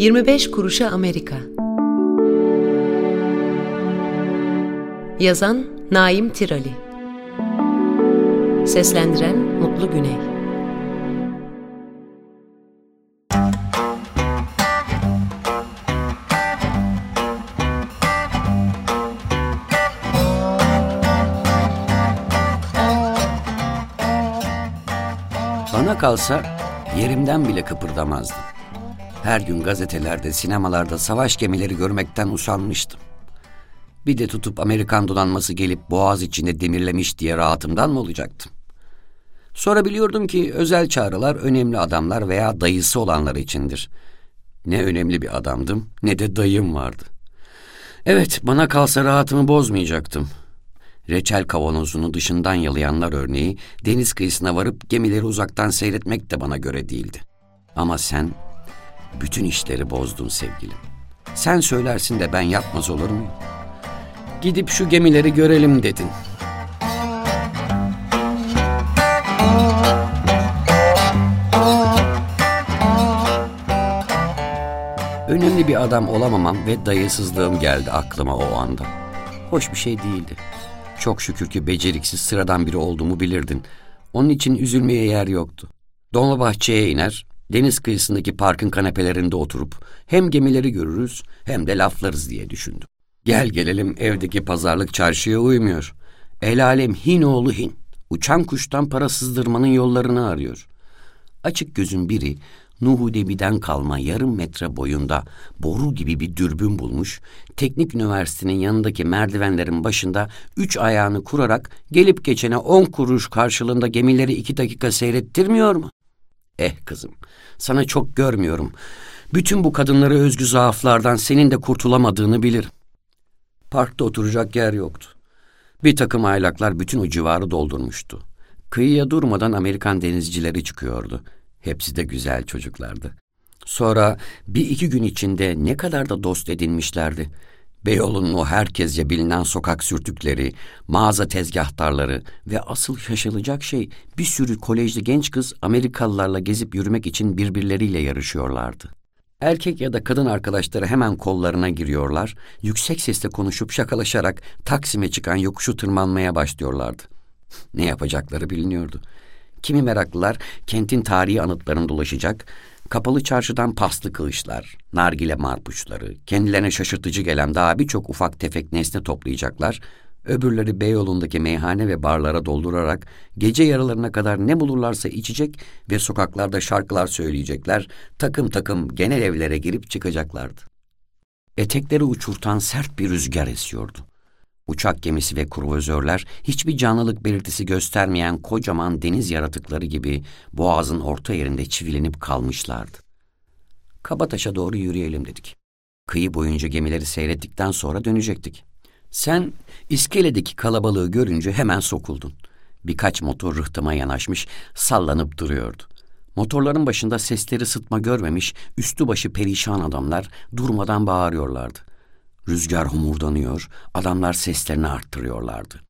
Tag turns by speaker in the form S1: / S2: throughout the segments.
S1: 25 kuruşa Amerika. Yazan Naim Tirali. Seslendiren Mutlu Güney.
S2: Bana kalsa yerimden bile kıpırdamazdım. Her gün gazetelerde, sinemalarda savaş gemileri görmekten usanmıştım. Bir de tutup Amerikan donanması gelip boğaz içinde demirlemiş diye rahatımdan mı olacaktım? Sonra biliyordum ki özel çağrılar önemli adamlar veya dayısı olanlar içindir. Ne önemli bir adamdım ne de dayım vardı. Evet bana kalsa rahatımı bozmayacaktım. Reçel kavanozunu dışından yalayanlar örneği deniz kıyısına varıp gemileri uzaktan seyretmek de bana göre değildi. Ama sen bütün işleri bozdun sevgilim. Sen söylersin de ben yapmaz olur muyum? Gidip şu gemileri görelim dedin. Önemli bir adam olamamam ve dayısızlığım geldi aklıma o anda. Hoş bir şey değildi. Çok şükür ki beceriksiz sıradan biri olduğumu bilirdin. Onun için üzülmeye yer yoktu. Dolmabahçe'ye iner, deniz kıyısındaki parkın kanepelerinde oturup hem gemileri görürüz hem de laflarız diye düşündüm. Gel gelelim evdeki pazarlık çarşıya uymuyor. El alem hin oğlu hin. Uçan kuştan para sızdırmanın yollarını arıyor. Açık gözün biri Nuhu Debi'den kalma yarım metre boyunda boru gibi bir dürbün bulmuş, teknik üniversitenin yanındaki merdivenlerin başında üç ayağını kurarak gelip geçene on kuruş karşılığında gemileri iki dakika seyrettirmiyor mu? Eh kızım, sana çok görmüyorum. Bütün bu kadınlara özgü zaaflardan senin de kurtulamadığını bilirim. Parkta oturacak yer yoktu. Bir takım aylaklar bütün o civarı doldurmuştu. Kıyıya durmadan Amerikan denizcileri çıkıyordu. Hepsi de güzel çocuklardı. Sonra bir iki gün içinde ne kadar da dost edinmişlerdi. Beyoğlu'nun o herkesce bilinen sokak sürtükleri, mağaza tezgahtarları ve asıl şaşılacak şey bir sürü kolejli genç kız Amerikalılarla gezip yürümek için birbirleriyle yarışıyorlardı. Erkek ya da kadın arkadaşları hemen kollarına giriyorlar, yüksek sesle konuşup şakalaşarak Taksim'e çıkan yokuşu tırmanmaya başlıyorlardı. Ne yapacakları biliniyordu. Kimi meraklılar kentin tarihi anıtlarını dolaşacak, kapalı çarşıdan paslı kılıçlar, nargile marpuçları, kendilerine şaşırtıcı gelen daha birçok ufak tefek nesne toplayacaklar, öbürleri Beyoğlu'ndaki meyhane ve barlara doldurarak gece yarılarına kadar ne bulurlarsa içecek ve sokaklarda şarkılar söyleyecekler, takım takım genel evlere girip çıkacaklardı. Etekleri uçurtan sert bir rüzgar esiyordu. Uçak gemisi ve kruvazörler hiçbir canlılık belirtisi göstermeyen kocaman deniz yaratıkları gibi boğazın orta yerinde çivilenip kalmışlardı. Kabataş'a doğru yürüyelim dedik. Kıyı boyunca gemileri seyrettikten sonra dönecektik. Sen iskeledeki kalabalığı görünce hemen sokuldun. Birkaç motor rıhtıma yanaşmış, sallanıp duruyordu. Motorların başında sesleri sıtma görmemiş, üstü başı perişan adamlar durmadan bağırıyorlardı. Rüzgar humurdanıyor, adamlar seslerini arttırıyorlardı.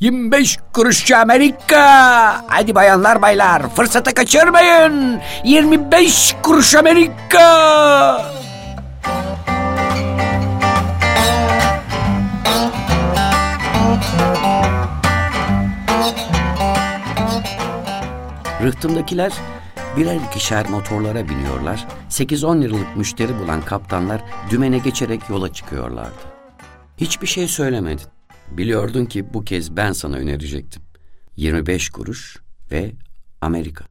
S2: 25 kuruşçu Amerika! Hadi bayanlar baylar fırsatı kaçırmayın! 25 kuruş Amerika! Rıhtımdakiler birer ikişer motorlara biniyorlar, 8-10 liralık müşteri bulan kaptanlar dümene geçerek yola çıkıyorlardı. Hiçbir şey söylemedin. Biliyordun ki bu kez ben sana önerecektim. 25 kuruş ve Amerika.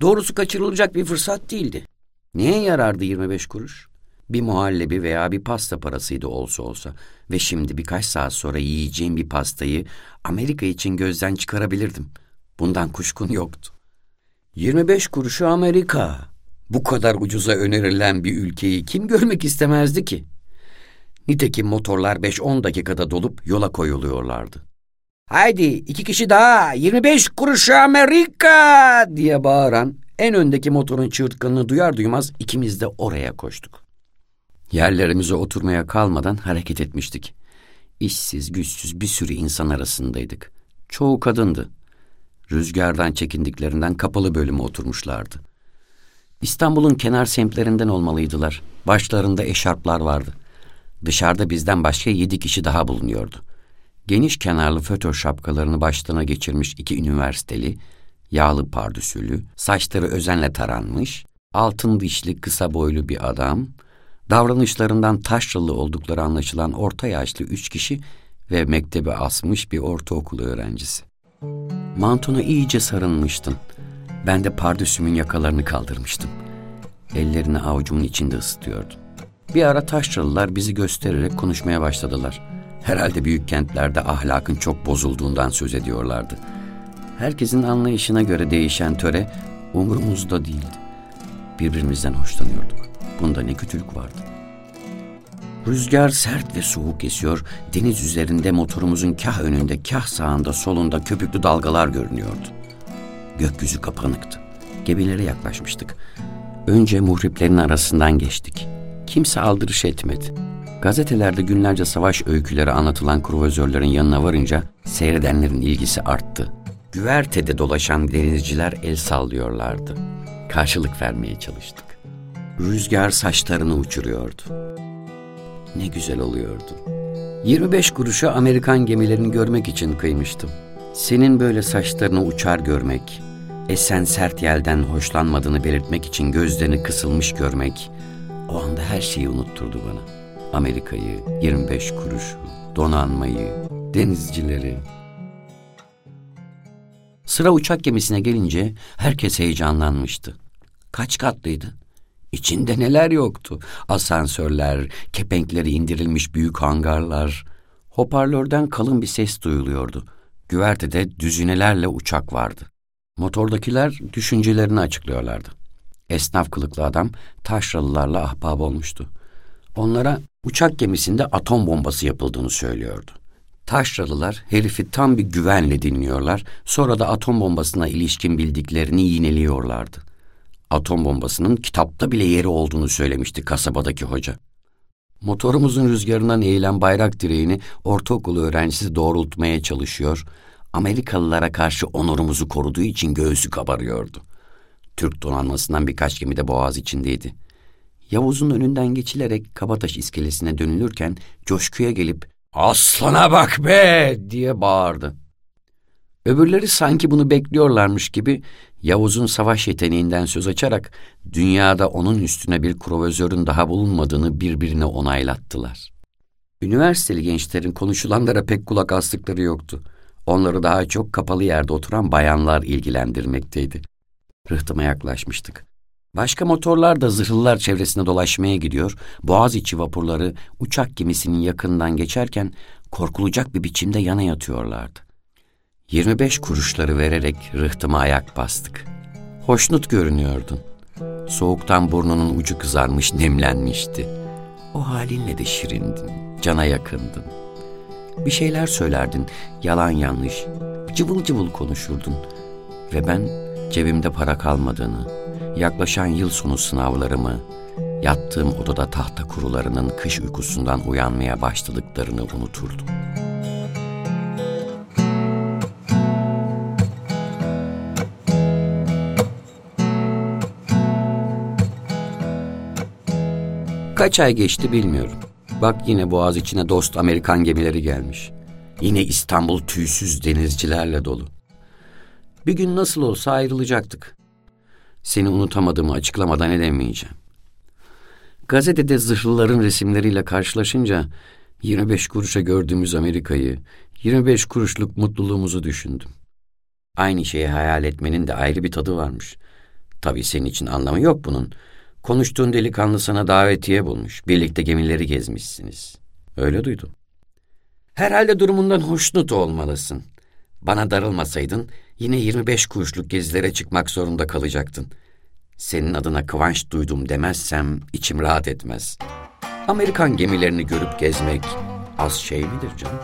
S2: Doğrusu kaçırılacak bir fırsat değildi. Niye yarardı 25 kuruş? Bir muhallebi veya bir pasta parasıydı olsa olsa ve şimdi birkaç saat sonra yiyeceğim bir pastayı Amerika için gözden çıkarabilirdim. Bundan kuşkun yoktu. 25 kuruşu Amerika. Bu kadar ucuza önerilen bir ülkeyi kim görmek istemezdi ki? Nitekim motorlar 5-10 dakikada dolup yola koyuluyorlardı. Haydi iki kişi daha 25 kuruşu Amerika diye bağıran en öndeki motorun çığırtkanını duyar duymaz ikimiz de oraya koştuk. Yerlerimize oturmaya kalmadan hareket etmiştik. İşsiz, güçsüz bir sürü insan arasındaydık. Çoğu kadındı. Rüzgardan çekindiklerinden kapalı bölüme oturmuşlardı. İstanbul'un kenar semtlerinden olmalıydılar. Başlarında eşarplar vardı. Dışarıda bizden başka yedi kişi daha bulunuyordu. Geniş kenarlı fötör şapkalarını başlarına geçirmiş iki üniversiteli, yağlı pardüsülü, saçları özenle taranmış, altın dişli kısa boylu bir adam, davranışlarından taşralı oldukları anlaşılan orta yaşlı üç kişi ve mektebe asmış bir ortaokul öğrencisi. Mantona iyice sarılmıştın. Ben de pardüsümün yakalarını kaldırmıştım. Ellerini avucumun içinde ısıtıyordum. Bir ara taşralılar bizi göstererek konuşmaya başladılar. Herhalde büyük kentlerde ahlakın çok bozulduğundan söz ediyorlardı. Herkesin anlayışına göre değişen töre umurumuzda değildi. Birbirimizden hoşlanıyorduk. Bunda ne kötülük vardı. Rüzgar sert ve soğuk esiyor, deniz üzerinde motorumuzun kah önünde kah sağında solunda köpüklü dalgalar görünüyordu. Gökyüzü kapanıktı. Gemilere yaklaşmıştık. Önce muhriplerin arasından geçtik. Kimse aldırış etmedi. Gazetelerde günlerce savaş öyküleri anlatılan kruvazörlerin yanına varınca seyredenlerin ilgisi arttı. Güvertede dolaşan denizciler el sallıyorlardı. Karşılık vermeye çalıştık. Rüzgar saçlarını uçuruyordu. Ne güzel oluyordu. 25 kuruşa Amerikan gemilerini görmek için kıymıştım. Senin böyle saçlarını uçar görmek, esen sert yelden hoşlanmadığını belirtmek için gözlerini kısılmış görmek, o anda her şeyi unutturdu bana. Amerika'yı, 25 kuruşu, donanmayı, denizcileri. Sıra uçak gemisine gelince herkes heyecanlanmıştı. Kaç katlıydı? İçinde neler yoktu? Asansörler, kepenkleri indirilmiş büyük hangarlar. Hoparlörden kalın bir ses duyuluyordu. Güvertede düzinelerle uçak vardı. Motordakiler düşüncelerini açıklıyorlardı. Esnaf kılıklı adam taşralılarla ahbap olmuştu. Onlara uçak gemisinde atom bombası yapıldığını söylüyordu. Taşralılar herifi tam bir güvenle dinliyorlar, sonra da atom bombasına ilişkin bildiklerini yineliyorlardı. Atom bombasının kitapta bile yeri olduğunu söylemişti kasabadaki hoca. Motorumuzun rüzgarından eğilen bayrak direğini ortaokul öğrencisi doğrultmaya çalışıyor, Amerikalılara karşı onurumuzu koruduğu için göğsü kabarıyordu. Türk donanmasından birkaç gemi de boğaz içindeydi. Yavuz'un önünden geçilerek Kabataş iskelesine dönülürken coşkuya gelip ''Aslana bak be!'' diye bağırdı. Öbürleri sanki bunu bekliyorlarmış gibi Yavuz'un savaş yeteneğinden söz açarak dünyada onun üstüne bir kruvazörün daha bulunmadığını birbirine onaylattılar. Üniversiteli gençlerin konuşulanlara pek kulak astıkları yoktu. Onları daha çok kapalı yerde oturan bayanlar ilgilendirmekteydi. Rıhtıma yaklaşmıştık. Başka motorlar da zırhlılar çevresinde dolaşmaya gidiyor, Boğaziçi vapurları uçak gemisinin yakından geçerken korkulacak bir biçimde yana yatıyorlardı. 25 kuruşları vererek rıhtıma ayak bastık. Hoşnut görünüyordun. Soğuktan burnunun ucu kızarmış, nemlenmişti. O halinle de şirindin, cana yakındın. Bir şeyler söylerdin, yalan yanlış, cıvıl cıvıl konuşurdun. Ve ben cebimde para kalmadığını, yaklaşan yıl sonu sınavlarımı, yattığım odada tahta kurularının kış uykusundan uyanmaya başladıklarını unuturdum. Kaç ay geçti bilmiyorum. Bak yine boğaz içine dost Amerikan gemileri gelmiş. Yine İstanbul tüysüz denizcilerle dolu. Bir gün nasıl olsa ayrılacaktık. Seni unutamadığımı açıklamadan edemeyeceğim. Gazetede zırhlıların resimleriyle karşılaşınca 25 kuruşa gördüğümüz Amerika'yı, 25 kuruşluk mutluluğumuzu düşündüm. Aynı şeyi hayal etmenin de ayrı bir tadı varmış. Tabii senin için anlamı yok bunun. Konuştuğun delikanlı sana davetiye bulmuş. Birlikte gemileri gezmişsiniz. Öyle duydum. Herhalde durumundan hoşnut olmalısın. Bana darılmasaydın yine 25 kuruşluk gezilere çıkmak zorunda kalacaktın. Senin adına kıvanç duydum demezsem içim rahat etmez. Amerikan gemilerini görüp gezmek az şey midir canım?